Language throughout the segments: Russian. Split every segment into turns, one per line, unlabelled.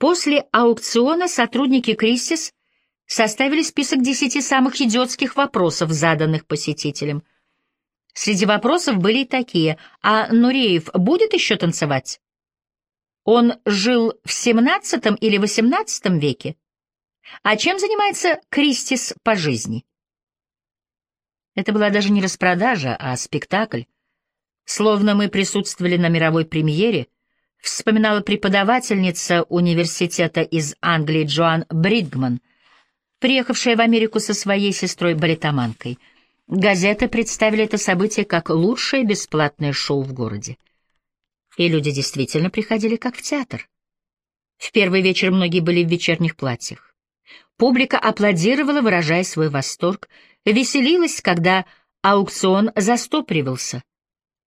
После аукциона сотрудники Кристис составили список десяти самых идиотских вопросов, заданных посетителям. Среди вопросов были и такие. А Нуреев будет еще танцевать? Он жил в XVII или XVIII веке? А чем занимается Кристис по жизни? Это была даже не распродажа, а спектакль. Словно мы присутствовали на мировой премьере, вспоминала преподавательница университета из Англии Джоан Бридгман, приехавшая в Америку со своей сестрой-балетоманкой. Газеты представили это событие как лучшее бесплатное шоу в городе. И люди действительно приходили как в театр. В первый вечер многие были в вечерних платьях. Публика аплодировала, выражая свой восторг, веселилась, когда аукцион застопривался.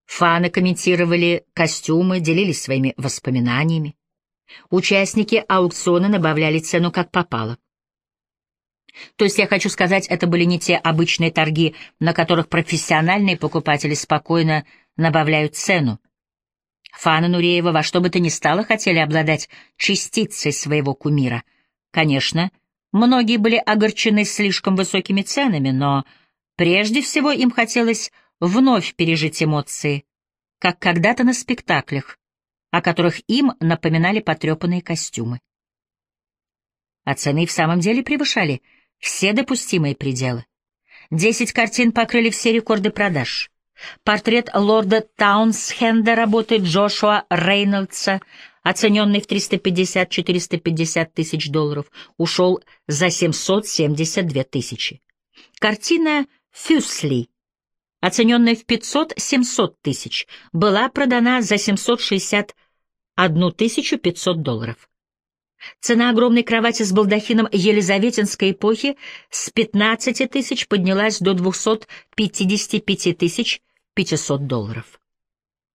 Фаны комментировали костюмы, делились своими воспоминаниями. Участники аукциона набавляли цену как попало. То есть я хочу сказать, это были не те обычные торги, на которых профессиональные покупатели спокойно набавляют цену. Фаны Нуреева во что бы то ни стало хотели обладать частицей своего кумира. Конечно, многие были огорчены слишком высокими ценами, но прежде всего им хотелось вновь пережить эмоции, как когда-то на спектаклях, о которых им напоминали потрепанные костюмы. А цены в самом деле превышали все допустимые пределы. Десять картин покрыли все рекорды продаж. Портрет лорда Таунсхенда работы Джошуа Рейнольдса, оцененный в 350-450 тысяч долларов, ушел за 772 тысячи. Картина «Фюсли», оцененная в 500-700 тысяч, была продана за 761 500 долларов. Цена огромной кровати с балдахином Елизаветинской эпохи с 15 тысяч поднялась до 255 тысяч 500 долларов.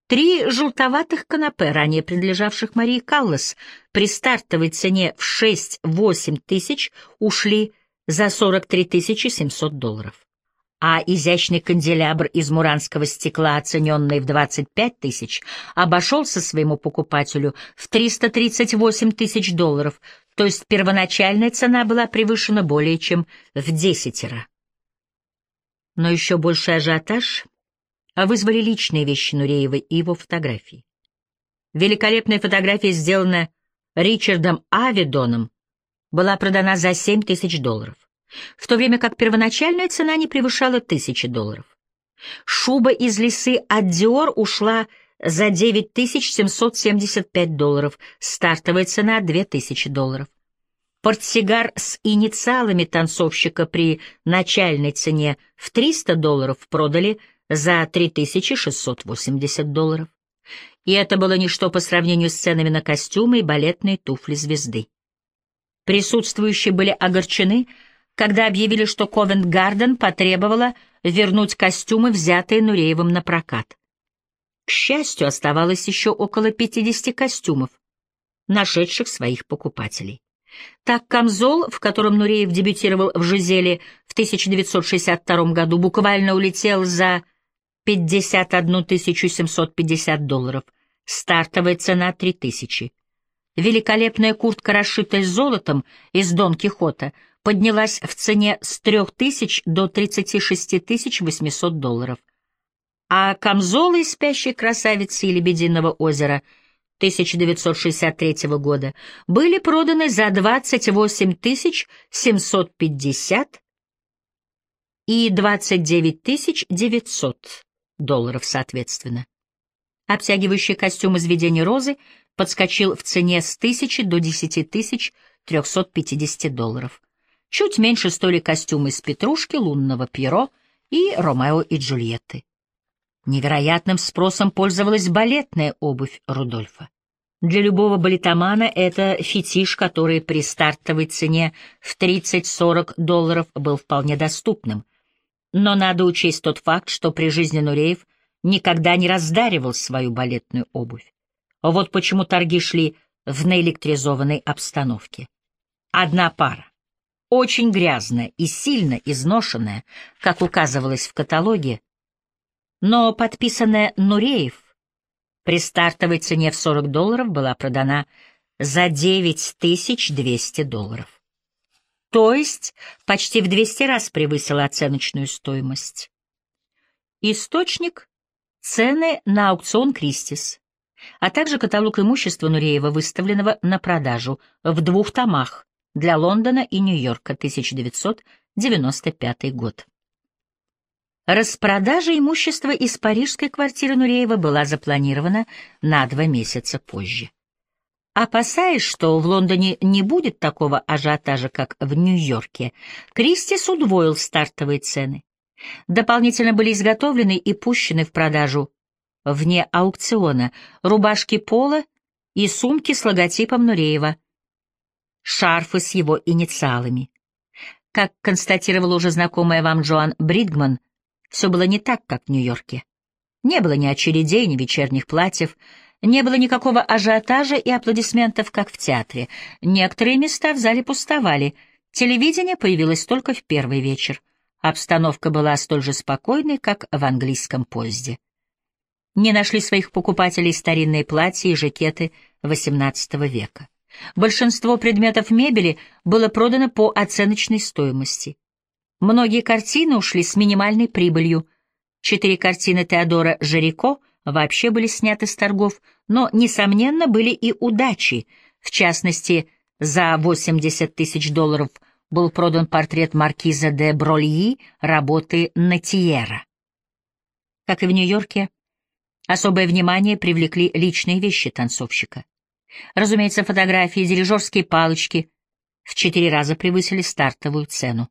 Три желтоватых канапе, ранее принадлежавших Марии Каллас, при стартовой цене в 6-8 тысяч ушли за 43 700 долларов а изящный канделябр из муранского стекла, оцененный в 25 тысяч, обошелся своему покупателю в 338 тысяч долларов, то есть первоначальная цена была превышена более чем в десятеро. Но еще больший ажиотаж вызвали личные вещи Нуреева и его фотографии. Великолепная фотография, сделанная Ричардом Авидоном, была продана за 7 тысяч долларов в то время как первоначальная цена не превышала тысячи долларов. Шуба из лисы от Dior ушла за 9775 долларов, стартовая цена — 2000 долларов. Портсигар с инициалами танцовщика при начальной цене в 300 долларов продали за 3680 долларов. И это было ничто по сравнению с ценами на костюмы и балетные туфли звезды. Присутствующие были огорчены — когда объявили, что Ковент-Гарден потребовала вернуть костюмы, взятые Нуреевым на прокат. К счастью, оставалось еще около 50 костюмов, нашедших своих покупателей. Так камзол, в котором Нуреев дебютировал в Жизеле в 1962 году, буквально улетел за 51 750 долларов. Стартовая цена — 3000. Великолепная куртка, расшитая золотом из Дон Кихота — поднялась в цене с 3000 до 36 800 долларов, а камзолы спящей красавицы и Лебединого озера 1963 года были проданы за 28 750 и 29 900 долларов соответственно. Обтягивающий костюм из видения розы подскочил в цене с 1000 до 10 350 долларов. Чуть меньше стоили костюмы из петрушки, лунного пьеро и Ромео и Джульетты. Невероятным спросом пользовалась балетная обувь Рудольфа. Для любого балетомана это фетиш, который при стартовой цене в 30-40 долларов был вполне доступным. Но надо учесть тот факт, что при жизни Нуреев никогда не раздаривал свою балетную обувь. Вот почему торги шли в наэлектризованной обстановке. Одна пара очень грязная и сильно изношенная, как указывалось в каталоге, но подписанная Нуреев при стартовой цене в 40 долларов была продана за 9200 долларов. То есть почти в 200 раз превысила оценочную стоимость. Источник — цены на аукцион Кристис, а также каталог имущества Нуреева, выставленного на продажу в двух томах для Лондона и Нью-Йорка, 1995 год. Распродажа имущества из парижской квартиры Нуреева была запланирована на два месяца позже. Опасаясь, что в Лондоне не будет такого ажиотажа, как в Нью-Йорке, Кристис удвоил стартовые цены. Дополнительно были изготовлены и пущены в продажу вне аукциона рубашки пола и сумки с логотипом Нуреева, шарфы с его инициалами. Как констатировала уже знакомая вам Джоан Бридгман, все было не так, как в Нью-Йорке. Не было ни очередей, ни вечерних платьев, не было никакого ажиотажа и аплодисментов, как в театре. Некоторые места в зале пустовали. Телевидение появилось только в первый вечер. Обстановка была столь же спокойной, как в английском поезде. Не нашли своих покупателей старинные платья и жакеты XVIII века. Большинство предметов мебели было продано по оценочной стоимости. Многие картины ушли с минимальной прибылью. Четыре картины Теодора Жирико вообще были сняты с торгов, но, несомненно, были и удачи. В частности, за 80 тысяч долларов был продан портрет маркиза де Брольи работы Натьера. Как и в Нью-Йорке, особое внимание привлекли личные вещи танцовщика. Разумеется, фотографии, дирижерские палочки в четыре раза превысили стартовую цену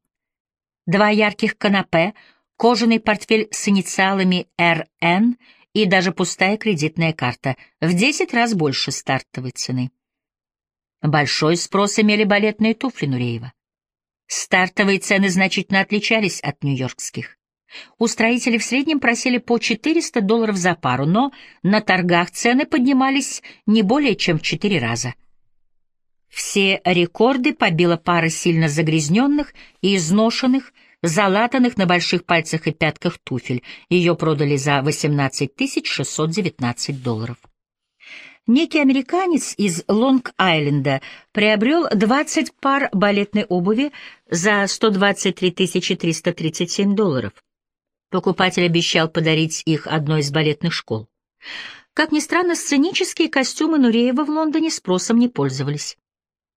два ярких канапе, кожаный портфель с инициалами «РН» и даже пустая кредитная карта, в 10 раз больше стартовой цены. Большой спрос имели балетные туфли Нуреева. Стартовые цены значительно отличались от нью-йоркских. Устроители в среднем просили по 400 долларов за пару, но на торгах цены поднимались не более чем в 4 раза. Все рекорды побила пара сильно загрязненных и изношенных залатанных на больших пальцах и пятках туфель. Ее продали за 18 619 долларов. Некий американец из Лонг-Айленда приобрел 20 пар балетной обуви за 123 337 долларов. Покупатель обещал подарить их одной из балетных школ. Как ни странно, сценические костюмы Нуреева в Лондоне спросом не пользовались.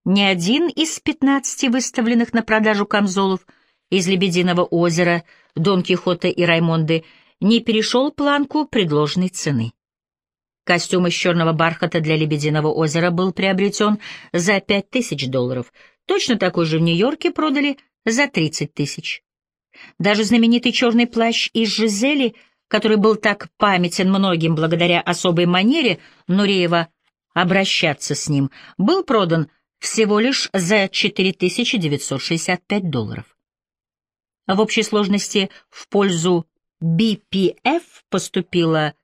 Ни один из 15 выставленных на продажу камзолов – из «Лебединого озера», «Дон Кихота» и «Раймонды» не перешел планку предложенной цены. Костюм из черного бархата для «Лебединого озера» был приобретен за пять тысяч долларов. Точно такой же в Нью-Йорке продали за тридцать тысяч. Даже знаменитый черный плащ из Жизели, который был так памятен многим благодаря особой манере Нуреева обращаться с ним, был продан всего лишь за 4965 долларов. В общей сложности в пользу BPF поступило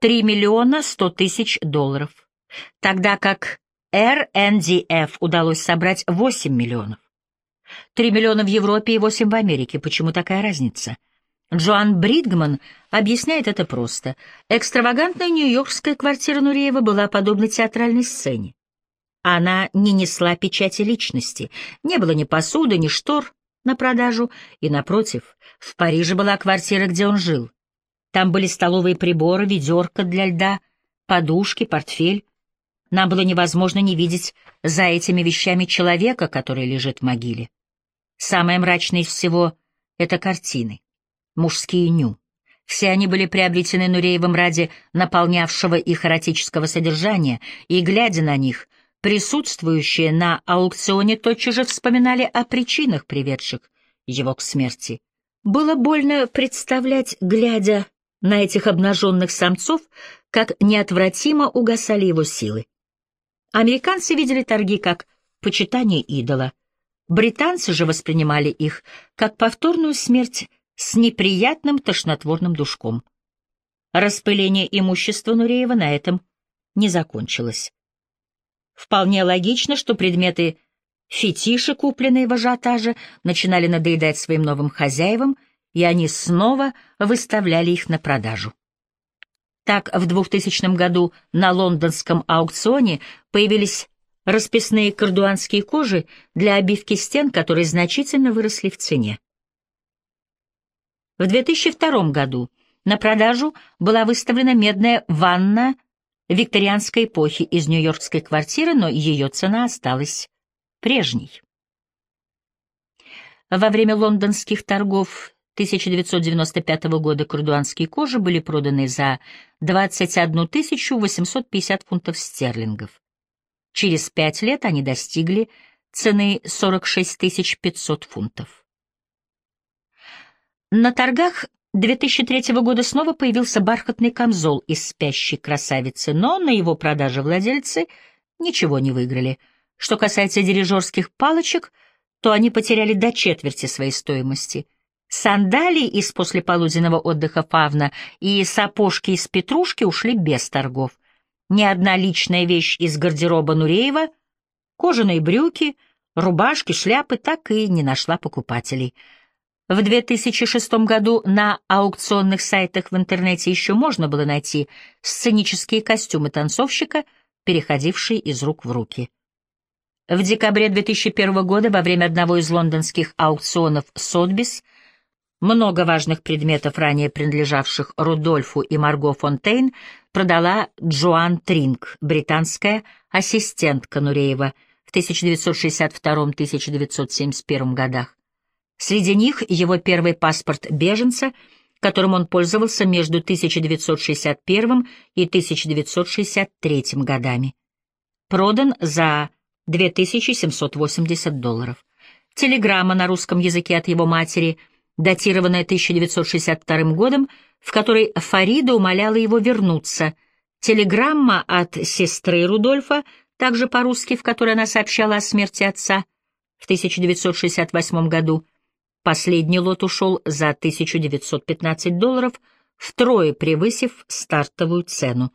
3 миллиона 100 тысяч долларов, тогда как RNDF удалось собрать 8 миллионов. 3 миллиона в Европе и 8 в Америке. Почему такая разница? Джоан Бридгман объясняет это просто. Экстравагантная нью-йоркская квартира Нуреева была подобна театральной сцене. Она не несла печати личности, не было ни посуды, ни штор, на продажу, и, напротив, в Париже была квартира, где он жил. Там были столовые приборы, ведерко для льда, подушки, портфель. Нам было невозможно не видеть за этими вещами человека, который лежит в могиле. Самое мрачное из всего — это картины. Мужские ню. Все они были приобретены Нуреевым ради наполнявшего их эротического содержания, и, глядя на них, Присутствующие на аукционе тотчас же вспоминали о причинах, приведших его к смерти. Было больно представлять, глядя на этих обнаженных самцов, как неотвратимо угасали его силы. Американцы видели торги как почитание идола. Британцы же воспринимали их как повторную смерть с неприятным тошнотворным душком. Распыление имущества Нуреева на этом не закончилось. Вполне логично, что предметы фетиши, купленные в ажиотаже, начинали надоедать своим новым хозяевам, и они снова выставляли их на продажу. Так, в 2000 году на лондонском аукционе появились расписные кардуанские кожи для обивки стен, которые значительно выросли в цене. В 2002 году на продажу была выставлена медная ванна викторианской эпохи из нью-йоркской квартиры, но ее цена осталась прежней. Во время лондонских торгов 1995 года курдуанские кожи были проданы за 21 850 фунтов стерлингов. Через пять лет они достигли цены 46 500 фунтов. На торгах 2003 года снова появился бархатный камзол из спящей красавицы, но на его продаже владельцы ничего не выиграли. Что касается дирижерских палочек, то они потеряли до четверти своей стоимости. Сандалии из послеполуденного отдыха Фавна и сапожки из петрушки ушли без торгов. Ни одна личная вещь из гардероба Нуреева, кожаные брюки, рубашки, шляпы так и не нашла покупателей — в 2006 году на аукционных сайтах в интернете еще можно было найти сценические костюмы танцовщика, переходившие из рук в руки. В декабре 2001 года во время одного из лондонских аукционов Сотбис много важных предметов, ранее принадлежавших Рудольфу и Марго Фонтейн, продала Джоан Тринг, британская ассистентка Нуреева в 1962-1971 годах. Среди них его первый паспорт беженца, которым он пользовался между 1961 и 1963 годами. Продан за 2780 долларов. Телеграмма на русском языке от его матери, датированная 1962 годом, в которой Фарида умоляла его вернуться. Телеграмма от сестры Рудольфа, также по-русски, в которой она сообщала о смерти отца в 1968 году, Последний лот ушел за 1915 долларов, втрое превысив стартовую цену.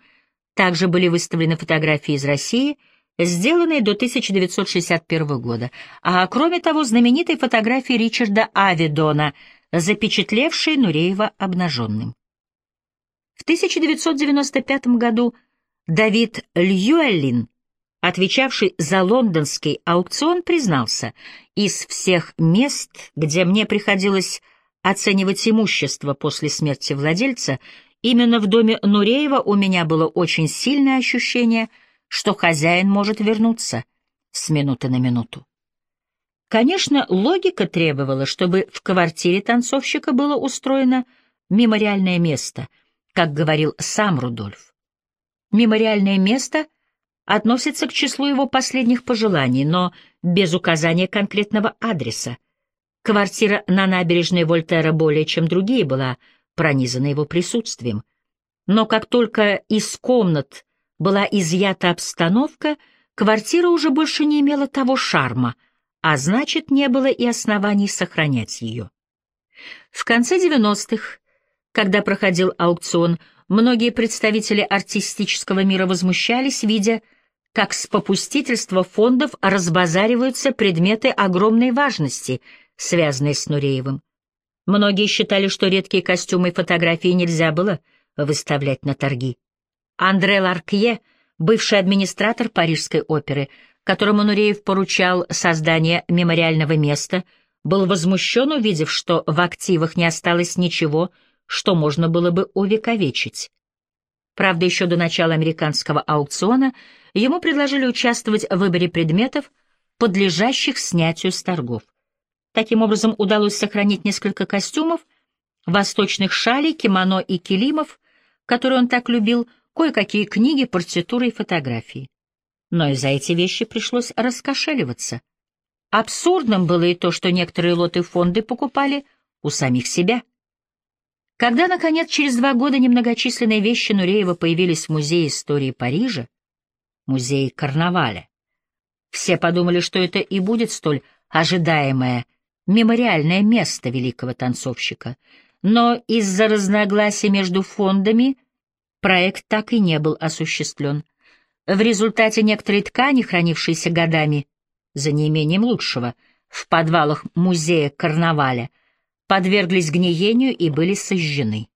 Также были выставлены фотографии из России, сделанные до 1961 года, а кроме того знаменитые фотографии Ричарда Авидона, запечатлевшие Нуреева обнаженным. В 1995 году Давид Льюэллин отвечавший за лондонский аукцион, признался, из всех мест, где мне приходилось оценивать имущество после смерти владельца, именно в доме Нуреева у меня было очень сильное ощущение, что хозяин может вернуться с минуты на минуту. Конечно, логика требовала, чтобы в квартире танцовщика было устроено мемориальное место, как говорил сам Рудольф. Мемориальное место — относится к числу его последних пожеланий, но без указания конкретного адреса. Квартира на набережной Вольтера более чем другие была пронизана его присутствием. Но как только из комнат была изъята обстановка, квартира уже больше не имела того шарма, а значит, не было и оснований сохранять ее. В конце 90-х, когда проходил аукцион, многие представители артистического мира возмущались, видя, как с попустительства фондов разбазариваются предметы огромной важности, связанные с Нуреевым. Многие считали, что редкие костюмы и фотографии нельзя было выставлять на торги. Андре Ларкье, бывший администратор Парижской оперы, которому Нуреев поручал создание мемориального места, был возмущен, увидев, что в активах не осталось ничего, что можно было бы увековечить. Правда, еще до начала американского аукциона ему предложили участвовать в выборе предметов, подлежащих снятию с торгов. Таким образом, удалось сохранить несколько костюмов, восточных шалей, кимоно и килимов, которые он так любил, кое-какие книги, партитуры и фотографии. Но и за эти вещи пришлось раскошеливаться. Абсурдным было и то, что некоторые лоты фонды покупали у самих себя. Когда, наконец, через два года немногочисленные вещи Нуреева появились в Музее истории Парижа, Музее Карнаваля, все подумали, что это и будет столь ожидаемое мемориальное место великого танцовщика, но из-за разногласий между фондами проект так и не был осуществлен. В результате некоторые ткани, хранившиеся годами, за неимением лучшего, в подвалах музея Карнаваля — подверглись гниению и были сожжены.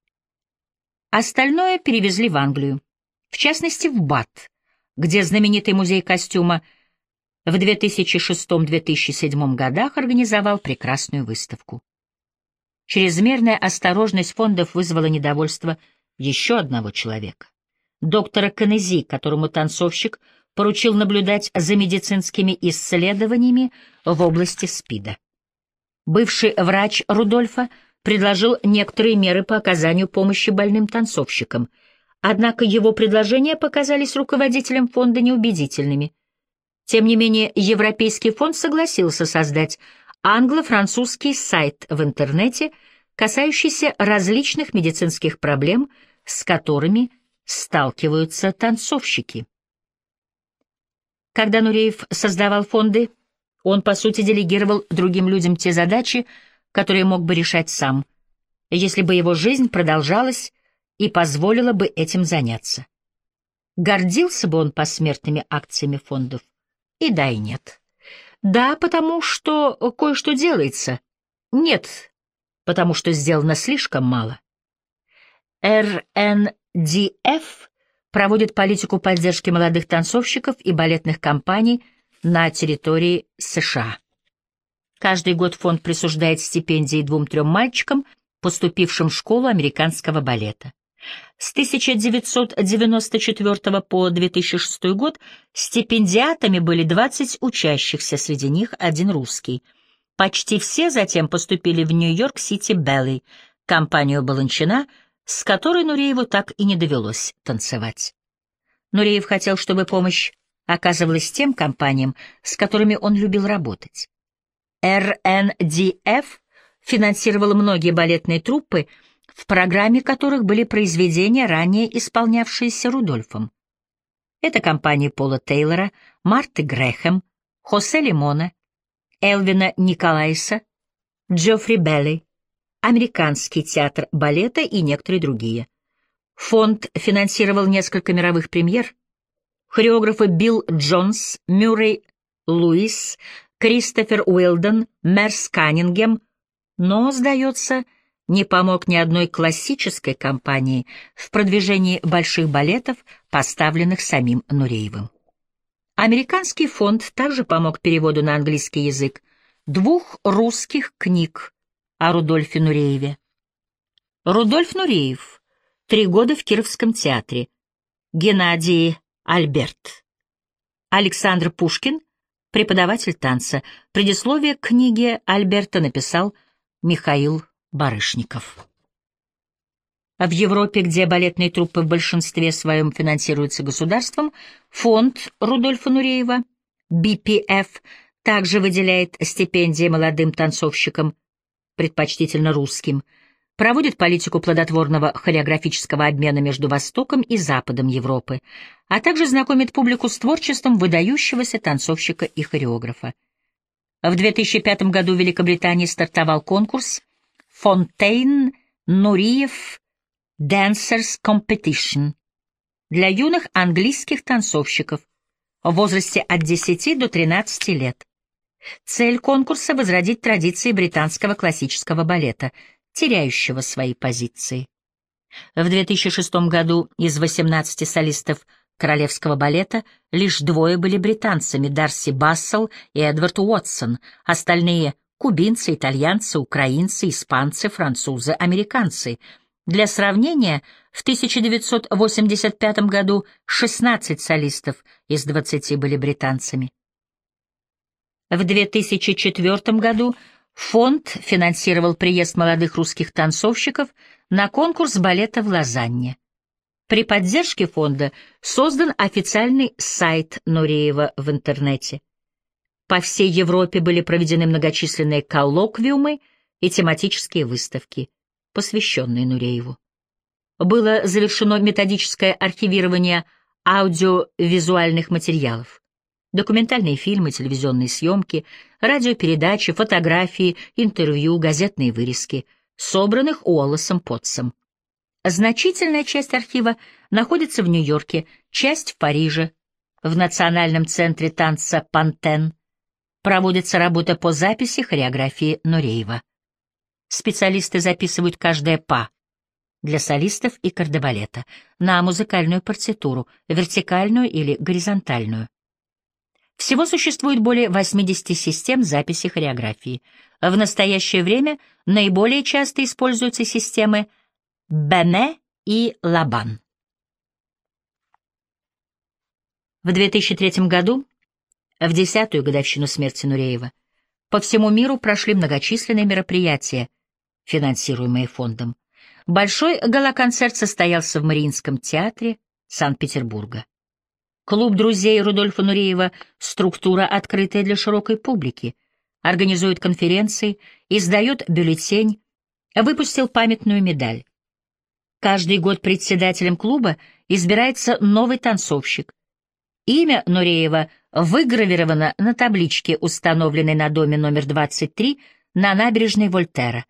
Остальное перевезли в Англию, в частности в Бат, где знаменитый музей костюма В 2006-2007 годах организовал прекрасную выставку. Чрезмерная осторожность фондов вызвала недовольство еще одного человека. Доктора Канези, которому танцовщик поручил наблюдать за медицинскими исследованиями в области СПИДа. Бывший врач Рудольфа предложил некоторые меры по оказанию помощи больным танцовщикам, однако его предложения показались руководителям фонда неубедительными. Тем не менее, Европейский фонд согласился создать англо-французский сайт в интернете, касающийся различных медицинских проблем, с которыми сталкиваются танцовщики. Когда Нуреев создавал фонды, он, по сути, делегировал другим людям те задачи, которые мог бы решать сам, если бы его жизнь продолжалась и позволила бы этим заняться. Гордился бы он посмертными акциями фондов? И да, и нет. Да, потому что кое-что делается. Нет, потому что сделано слишком мало. РНДФ проводит политику поддержки молодых танцовщиков и балетных компаний на территории США. Каждый год фонд присуждает стипендии двум-трем мальчикам, поступившим в школу американского балета. С 1994 по 2006 год стипендиатами были 20 учащихся, среди них один русский. Почти все затем поступили в Нью-Йорк-Сити Белли, компанию Баланчина, с которой Нурееву так и не довелось танцевать. Нуреев хотел, чтобы помощь оказывалась тем компаниям, с которыми он любил работать. РНДФ финансировала многие балетные труппы, в программе которых были произведения, ранее исполнявшиеся Рудольфом. Это компании Пола Тейлора, Марты Грэхэм, Хосе Лимона, Элвина Николайса, Джоффри Белли, Американский театр балета и некоторые другие. Фонд финансировал несколько мировых премьер. Хореографы Билл Джонс, Мюррей Луис, Кристофер Уилден, Мерс Каннингем, но, сдается, не помог ни одной классической компании в продвижении больших балетов, поставленных самим Нуреевым. Американский фонд также помог переводу на английский язык двух русских книг о Рудольфе Нурееве. Рудольф Нуреев. Три года в Кировском театре. Геннадий Альберт. Александр Пушкин. Преподаватель танца. Предисловие к книге Альберта написал Михаил Барышников. В Европе, где балетные труппы в большинстве своем финансируются государством, фонд Рудольфа Нуреева, BPF, также выделяет стипендии молодым танцовщикам, предпочтительно русским, проводит политику плодотворного хореографического обмена между Востоком и Западом Европы, а также знакомит публику с творчеством выдающегося танцовщика и хореографа. В 2005 году в Великобритании стартовал конкурс Фонтейн Нуриев Dancers Competition для юных английских танцовщиков в возрасте от 10 до 13 лет. Цель конкурса — возродить традиции британского классического балета, теряющего свои позиции. В 2006 году из 18 солистов королевского балета лишь двое были британцами — Дарси Бассел и Эдвард Уотсон, остальные кубинцы, итальянцы, украинцы, испанцы, французы, американцы. Для сравнения, в 1985 году 16 солистов из 20 были британцами. В 2004 году фонд финансировал приезд молодых русских танцовщиков на конкурс балета в Лозанне. При поддержке фонда создан официальный сайт Нуреева в интернете. По всей Европе были проведены многочисленные коллоквиумы и тематические выставки, посвященные Нурееву. Было завершено методическое архивирование аудиовизуальных материалов. Документальные фильмы, телевизионные съемки, радиопередачи, фотографии, интервью, газетные вырезки, собранных Уоллесом Потсом. Значительная часть архива находится в Нью-Йорке, часть в Париже, в Национальном центре танца «Пантен», Проводится работа по записи хореографии Нуреева. Специалисты записывают каждое па для солистов и кардебалета на музыкальную партитуру, вертикальную или горизонтальную. Всего существует более 80 систем записи хореографии. В настоящее время наиболее часто используются системы Бене и Лабан. В 2003 году, в десятую годовщину смерти Нуреева, по всему миру прошли многочисленные мероприятия, финансируемые фондом. Большой галоконцерт состоялся в Мариинском театре Санкт-Петербурга. Клуб друзей Рудольфа Нуреева — структура, открытая для широкой публики, организует конференции, издает бюллетень, выпустил памятную медаль. Каждый год председателем клуба избирается новый танцовщик. Имя Нуреева выгравировано на табличке, установленной на доме номер 23 на набережной Вольтера.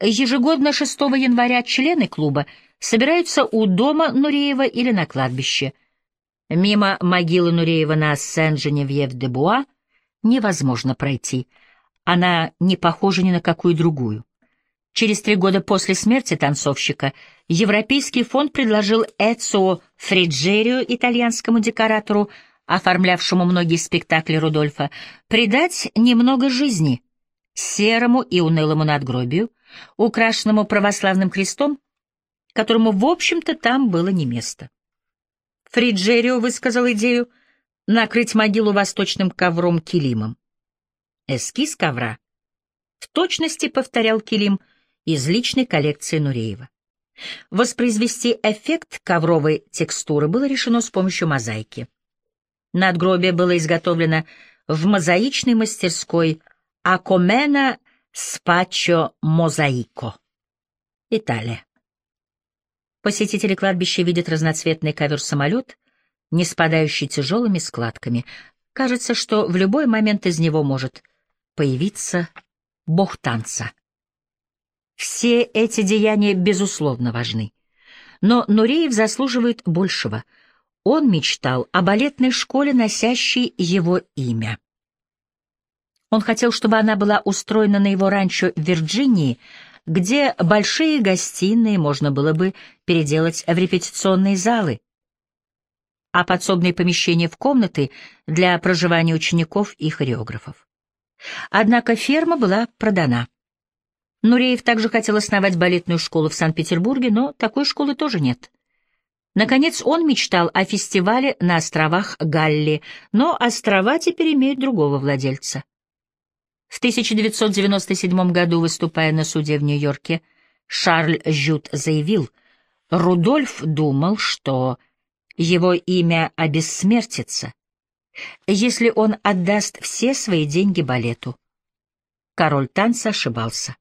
Ежегодно 6 января члены клуба собираются у дома Нуреева или на кладбище. Мимо могилы Нуреева на Сен-Женевьев-де-Буа невозможно пройти. Она не похожа ни на какую другую. Через три года после смерти танцовщика Европейский фонд предложил Эцио Фриджерио, итальянскому декоратору, оформлявшему многие спектакли Рудольфа, придать немного жизни серому и унылому надгробию, украшенному православным крестом, которому, в общем-то, там было не место. Фриджерио высказал идею накрыть могилу восточным ковром-килимом. Эскиз ковра в точности повторял килим из личной коллекции Нуреева. Воспроизвести эффект ковровой текстуры было решено с помощью мозаики. Надгробие было изготовлено в мозаичной мастерской Акомена Спачо Мозаико, Италия. Посетители кладбища видят разноцветный ковер-самолет, не спадающий тяжелыми складками. Кажется, что в любой момент из него может появиться бог танца. Все эти деяния, безусловно, важны. Но Нуреев заслуживает большего. Он мечтал о балетной школе, носящей его имя. Он хотел, чтобы она была устроена на его ранчо в Вирджинии, где большие гостиные можно было бы переделать в репетиционные залы, а подсобные помещения в комнаты для проживания учеников и хореографов. Однако ферма была продана. Нуреев также хотел основать балетную школу в Санкт-Петербурге, но такой школы тоже нет. Наконец, он мечтал о фестивале на островах Галли, но острова теперь имеют другого владельца. В 1997 году, выступая на суде в Нью-Йорке, Шарль Жют заявил, Рудольф думал, что его имя обессмертится, если он отдаст все свои деньги балету. Король танца ошибался.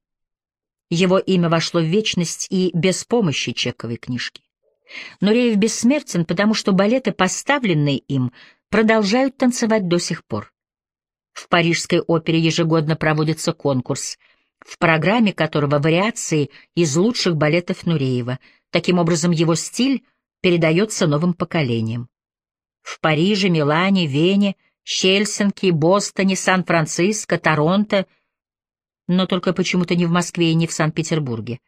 Его имя вошло в вечность и без помощи чековой книжки. Но Реев бессмертен, потому что балеты, поставленные им, продолжают танцевать до сих пор. В Парижской опере ежегодно проводится конкурс, в программе которого вариации из лучших балетов Нуреева. Таким образом, его стиль передается новым поколениям. В Париже, Милане, Вене, Хельсинки, Бостоне, Сан-Франциско, Торонто, но только почему-то не в Москве и не в Санкт-Петербурге.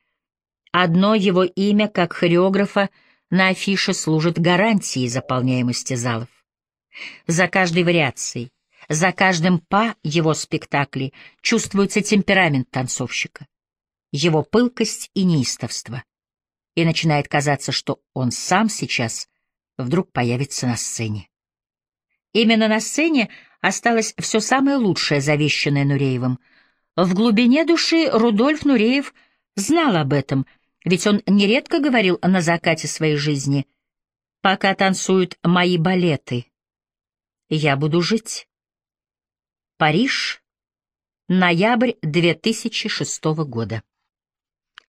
Одно его имя, как хореографа, на афише служит гарантией заполняемости залов. За каждой вариацией, за каждым па его спектаклей чувствуется темперамент танцовщика, его пылкость и неистовство. И начинает казаться, что он сам сейчас вдруг появится на сцене. Именно на сцене осталось все самое лучшее, завещанное Нуреевым. В глубине души Рудольф Нуреев знал об этом, ведь он нередко говорил на закате своей жизни «Пока танцуют мои балеты, я буду жить». Париж, ноябрь 2006 года.